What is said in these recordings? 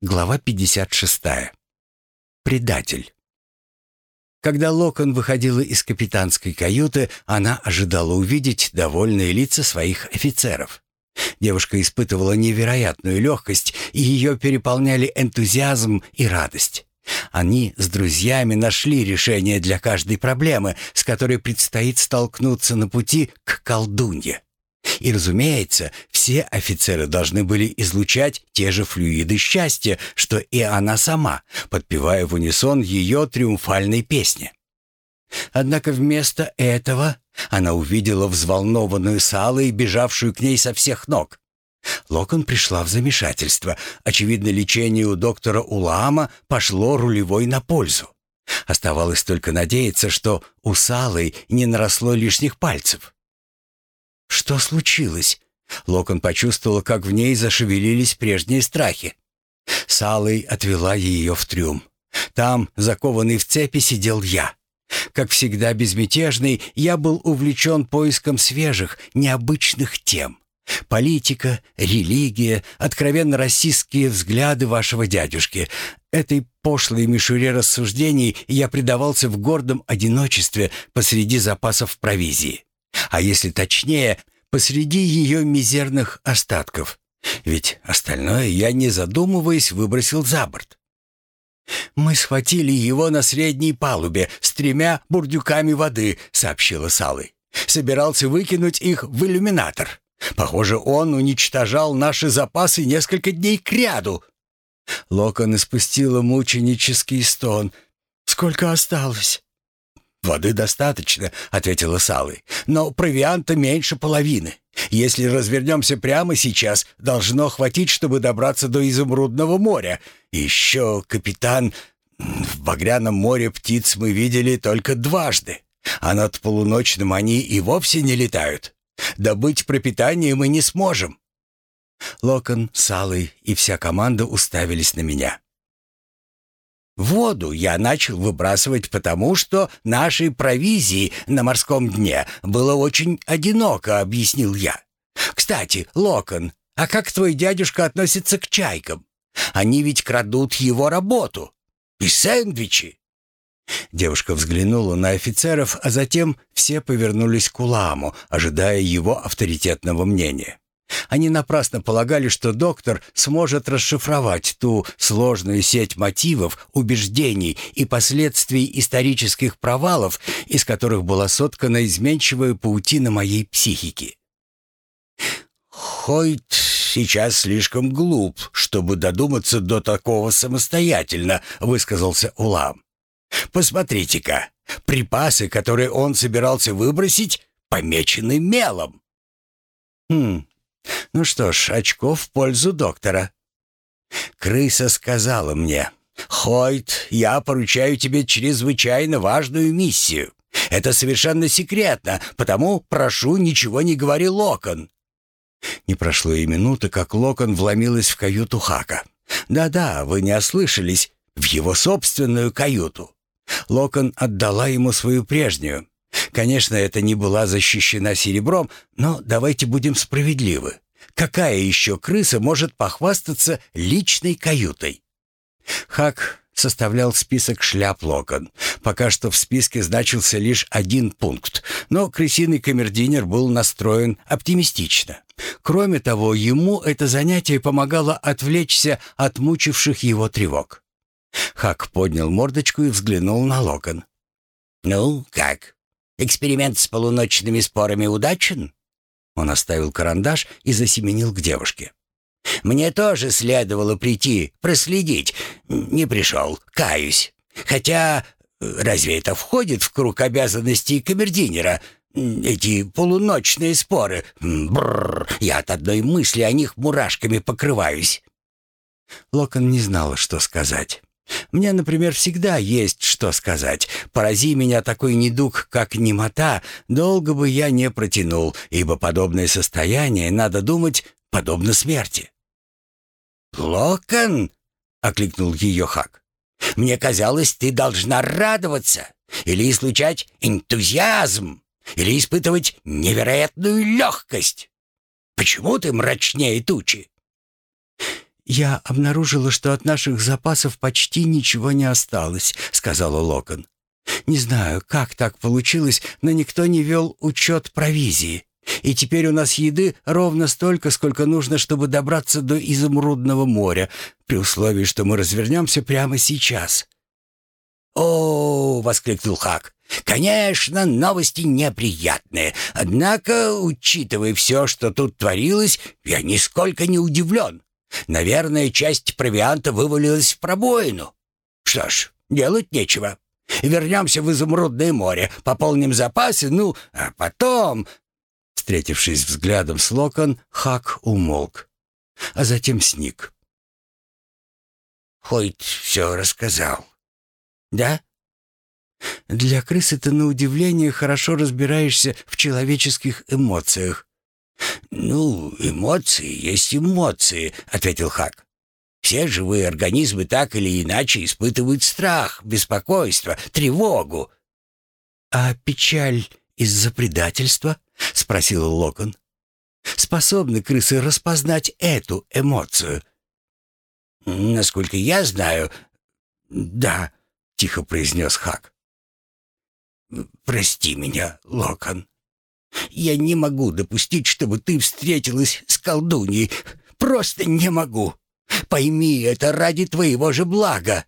Глава 56. Предатель. Когда Локон выходила из капитанской каюты, она ожидала увидеть довольные лица своих офицеров. Девушка испытывала невероятную легкость, и ее переполняли энтузиазм и радость. Они с друзьями нашли решение для каждой проблемы, с которой предстоит столкнуться на пути к колдунье. И, разумеется, все офицеры должны были излучать те же флюиды счастья, что и она сама, подпевая в унисон ее триумфальной песни. Однако вместо этого она увидела взволнованную Салой, бежавшую к ней со всех ног. Локон пришла в замешательство. Очевидно, лечение у доктора Улаама пошло рулевой на пользу. Оставалось только надеяться, что у Салы не наросло лишних пальцев. Что случилось? Локон почувствовал, как в ней зашевелились прежние страхи. Салой отвела ее в трюм. Там, закованный в цепи, сидел я. Как всегда безмятежный, я был увлечен поиском свежих, необычных тем. Политика, религия, откровенно расистские взгляды вашего дядюшки. Этой пошлой мишуре рассуждений я предавался в гордом одиночестве посреди запасов провизии а если точнее, посреди ее мизерных остатков. Ведь остальное я, не задумываясь, выбросил за борт. «Мы схватили его на средней палубе с тремя бурдюками воды», — сообщила Салы. «Собирался выкинуть их в иллюминатор. Похоже, он уничтожал наши запасы несколько дней кряду». Локон испустила мученический стон. «Сколько осталось?» «Воды достаточно», — ответила Салы. «Но провианта меньше половины. Если развернемся прямо сейчас, должно хватить, чтобы добраться до Изумрудного моря. Еще, капитан, в Багряном море птиц мы видели только дважды, а над полуночным они и вовсе не летают. Добыть пропитание мы не сможем». Локон, Салы и вся команда уставились на меня. Воду я начал выбрасывать потому, что нашей провизии на морском дне было очень одиноко, объяснил я. Кстати, Локон, а как твой дядюшка относится к чайкам? Они ведь крадут его работу. И сэндвичи. Девушка взглянула на офицеров, а затем все повернулись к Уламу, ожидая его авторитетного мнения. Они напрасно полагали, что доктор сможет расшифровать ту сложную сеть мотивов, убеждений и последствий исторических провалов, из которых была соткана изменчивая паутина моей психики. «Хойт сейчас слишком глуп, чтобы додуматься до такого самостоятельно», — высказался Улам. «Посмотрите-ка, припасы, которые он собирался выбросить, помечены мелом». «Хм, ну что ж, очко в пользу доктора. Крыса сказала мне, «Хойт, я поручаю тебе чрезвычайно важную миссию. Это совершенно секретно, потому прошу, ничего не говори Локон». Не прошло и минуты, как Локон вломилась в каюту Хака. «Да-да, вы не ослышались, в его собственную каюту». Локон отдала ему свою прежнюю. Конечно, это не была защищена серебром, но давайте будем справедливы. Какая еще крыса может похвастаться личной каютой? Хак составлял список шляп Локон. Пока что в списке значился лишь один пункт, но крысиный камердинер был настроен оптимистично. Кроме того, ему это занятие помогало отвлечься от мучивших его тревог. Хак поднял мордочку и взглянул на Локон. «Ну, как? Эксперимент с полуночными спорами удачен?» Он оставил карандаш и засеменил к девушке. «Мне тоже следовало прийти, проследить. Не пришел, каюсь. Хотя, разве это входит в круг обязанностей камердинера? Эти полуночные споры. Бррр, я от одной мысли о них мурашками покрываюсь». Локон не знала, что сказать. Мне, например, всегда есть что сказать. Порази меня такой недуг, как немота, долго бы я не протянул, ибо подобное состояние, надо думать, подобно смерти. «Локон!» — окликнул ее Хак. «Мне казалось, ты должна радоваться или излучать энтузиазм, или испытывать невероятную легкость. Почему ты мрачнее тучи?» «Я обнаружила, что от наших запасов почти ничего не осталось», — сказала Локон. «Не знаю, как так получилось, но никто не вел учет провизии. И теперь у нас еды ровно столько, сколько нужно, чтобы добраться до Изумрудного моря, при условии, что мы развернемся прямо сейчас». «О!» — воскликнул Хак. «Конечно, новости неприятные. Однако, учитывая все, что тут творилось, я нисколько не удивлен. Наверное, часть провианта вывалилась в пробоину. Что ж, делать нечего. Вернемся в Изумрудное море, пополним запасы, ну, а потом...» Встретившись взглядом с Локон, Хак умолк, а затем сник. «Хойт все рассказал. Да?» «Для крысы ты, на удивление, хорошо разбираешься в человеческих эмоциях». «Ну, эмоции есть эмоции», — ответил Хак. «Все живые организмы так или иначе испытывают страх, беспокойство, тревогу». «А печаль из-за предательства?» — спросил Локон. «Способны крысы распознать эту эмоцию?» «Насколько я знаю, да», — тихо произнес Хак. «Прости меня, Локон. Я не могу допустить, чтобы ты встретилась с колдуньей. Просто не могу. Пойми это ради твоего же блага».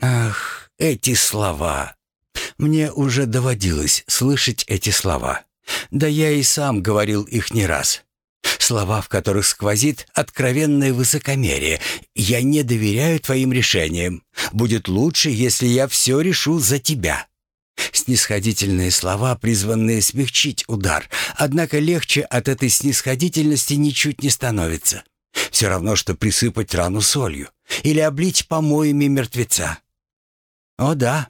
«Ах, эти слова!» Мне уже доводилось слышать эти слова. Да я и сам говорил их не раз. Слова, в которых сквозит откровенное высокомерие. «Я не доверяю твоим решениям. Будет лучше, если я все решу за тебя». Снисходительные слова, призванные смягчить удар. Однако легче от этой снисходительности ничуть не становится. Все равно, что присыпать рану солью или облить помоями мертвеца. О да,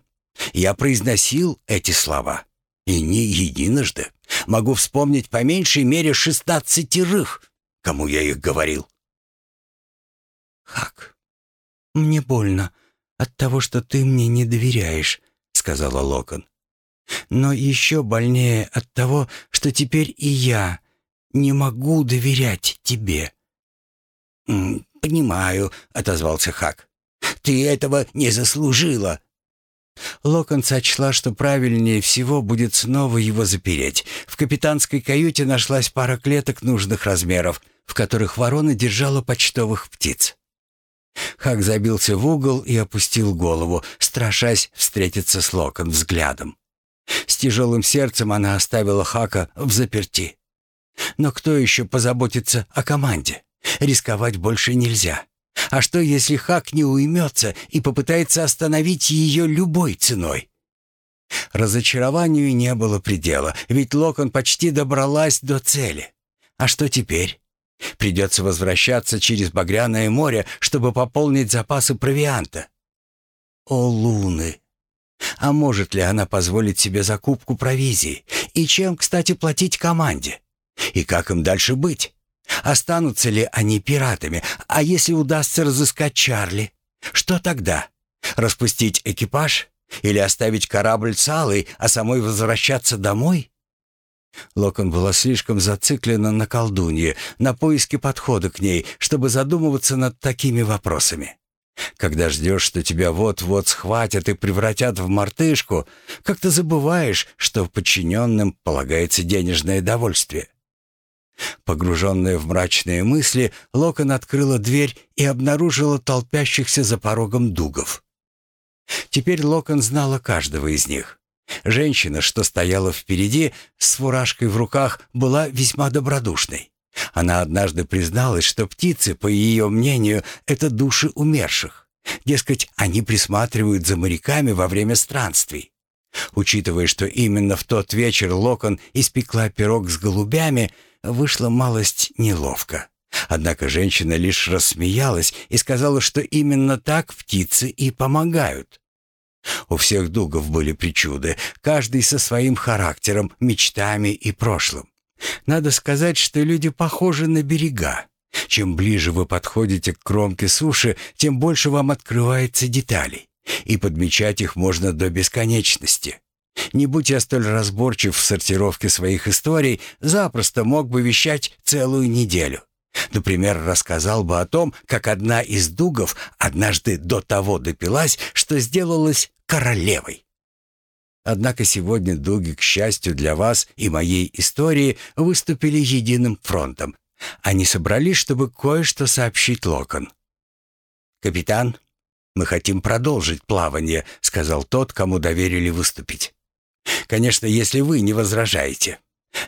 я произносил эти слова. И не единожды. Могу вспомнить по меньшей мере шестнадцатерых, кому я их говорил. «Хак, мне больно от того, что ты мне не доверяешь», — сказала Локон. «Но еще больнее от того, что теперь и я не могу доверять тебе». «Понимаю», — отозвался Хак. «Ты этого не заслужила». Локон сочла, что правильнее всего будет снова его запереть. В капитанской каюте нашлась пара клеток нужных размеров, в которых ворона держала почтовых птиц. Хак забился в угол и опустил голову, страшась встретиться с Локон взглядом. С тяжелым сердцем она оставила Хака в заперти. Но кто еще позаботится о команде? Рисковать больше нельзя. А что, если Хак не уймется и попытается остановить ее любой ценой? Разочарованию не было предела, ведь Локон почти добралась до цели. А что теперь? Придется возвращаться через Багряное море, чтобы пополнить запасы провианта. О, луны! А может ли она позволить себе закупку провизии? И чем, кстати, платить команде? И как им дальше быть? Останутся ли они пиратами? А если удастся разыскать Чарли? Что тогда? Распустить экипаж? Или оставить корабль целый, а самой возвращаться домой? Локон была слишком зациклена на колдунье, на поиске подхода к ней, чтобы задумываться над такими вопросами. Когда ждешь, что тебя вот-вот схватят и превратят в мартышку, как-то забываешь, что подчиненным полагается денежное довольствие. Погруженная в мрачные мысли, Локон открыла дверь и обнаружила толпящихся за порогом дугов. Теперь Локон знала каждого из них. Женщина, что стояла впереди, с фуражкой в руках, была весьма добродушной. Она однажды призналась, что птицы, по ее мнению, это души умерших. Дескать, они присматривают за моряками во время странствий. Учитывая, что именно в тот вечер Локон испекла пирог с голубями, вышло малость неловко. Однако женщина лишь рассмеялась и сказала, что именно так птицы и помогают. У всех дугов были причуды, каждый со своим характером, мечтами и прошлым. Надо сказать, что люди похожи на берега. Чем ближе вы подходите к кромке суши, тем больше вам открывается деталей, и подмечать их можно до бесконечности. Не будь я столь разборчив в сортировке своих историй, запросто мог бы вещать целую неделю. Например, рассказал бы о том, как одна из дугов однажды до того допилась, что сделалась королевой. Однако сегодня дуги, к счастью для вас и моей истории, выступили единым фронтом. Они собрались, чтобы кое-что сообщить Локон. «Капитан, мы хотим продолжить плавание», — сказал тот, кому доверили выступить. «Конечно, если вы не возражаете.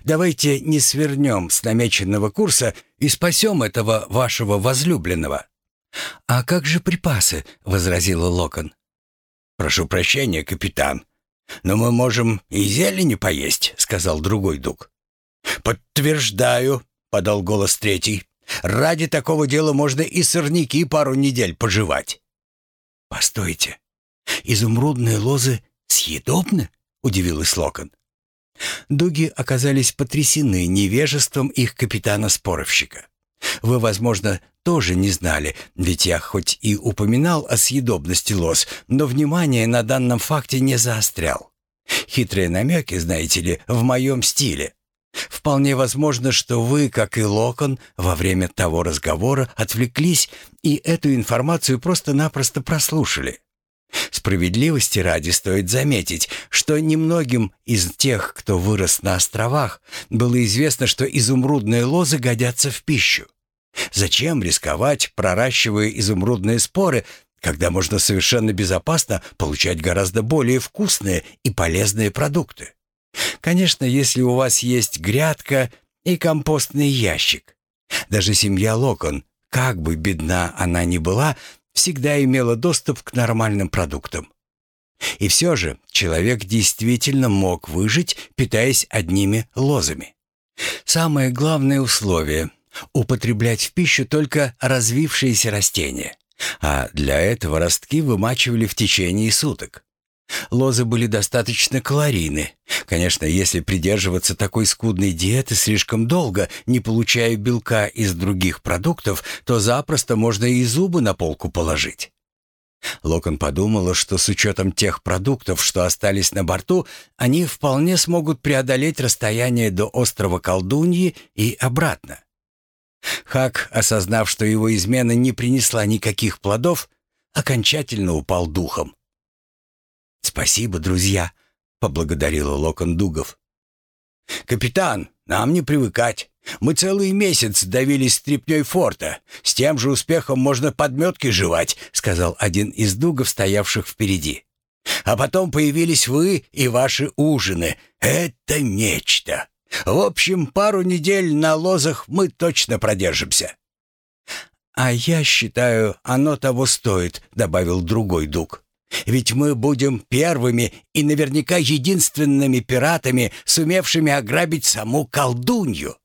Давайте не свернем с намеченного курса и спасем этого вашего возлюбленного». «А как же припасы?» — возразила Локон. «Прошу прощения, капитан, но мы можем и зелени поесть», — сказал другой дуг. «Подтверждаю», — подал голос третий. «Ради такого дела можно и сорняки пару недель пожевать». «Постойте, изумрудные лозы съедобны?» — удивилась Локон. Дуги оказались потрясены невежеством их капитана-споровщика. Вы, возможно, тоже не знали, ведь я хоть и упоминал о съедобности лос, но внимание на данном факте не заострял. Хитрые намеки, знаете ли, в моем стиле. Вполне возможно, что вы, как и Локон, во время того разговора отвлеклись и эту информацию просто-напросто прослушали. Справедливости ради стоит заметить, что немногим из тех, кто вырос на островах, было известно, что изумрудные лозы годятся в пищу. Зачем рисковать, проращивая изумрудные споры, когда можно совершенно безопасно получать гораздо более вкусные и полезные продукты? Конечно, если у вас есть грядка и компостный ящик. Даже семья Локон, как бы бедна она ни была, всегда имела доступ к нормальным продуктам. И все же человек действительно мог выжить, питаясь одними лозами. Самое главное условие – употреблять в пищу только развившиеся растения, а для этого ростки вымачивали в течение суток. Лозы были достаточно калорийны. Конечно, если придерживаться такой скудной диеты слишком долго, не получая белка из других продуктов, то запросто можно и зубы на полку положить. Локон подумала, что с учетом тех продуктов, что остались на борту, они вполне смогут преодолеть расстояние до острова Колдуньи и обратно. Хак, осознав, что его измена не принесла никаких плодов, окончательно упал духом. «Спасибо, друзья», — поблагодарила Локон Дугов. «Капитан, нам не привыкать. Мы целый месяц давились стрипней форта. С тем же успехом можно подметки жевать», — сказал один из дугов, стоявших впереди. «А потом появились вы и ваши ужины. Это нечто. В общем, пару недель на лозах мы точно продержимся». «А я считаю, оно того стоит», — добавил другой дуг. Ведь мы будем первыми и наверняка единственными пиратами, сумевшими ограбить саму колдунью.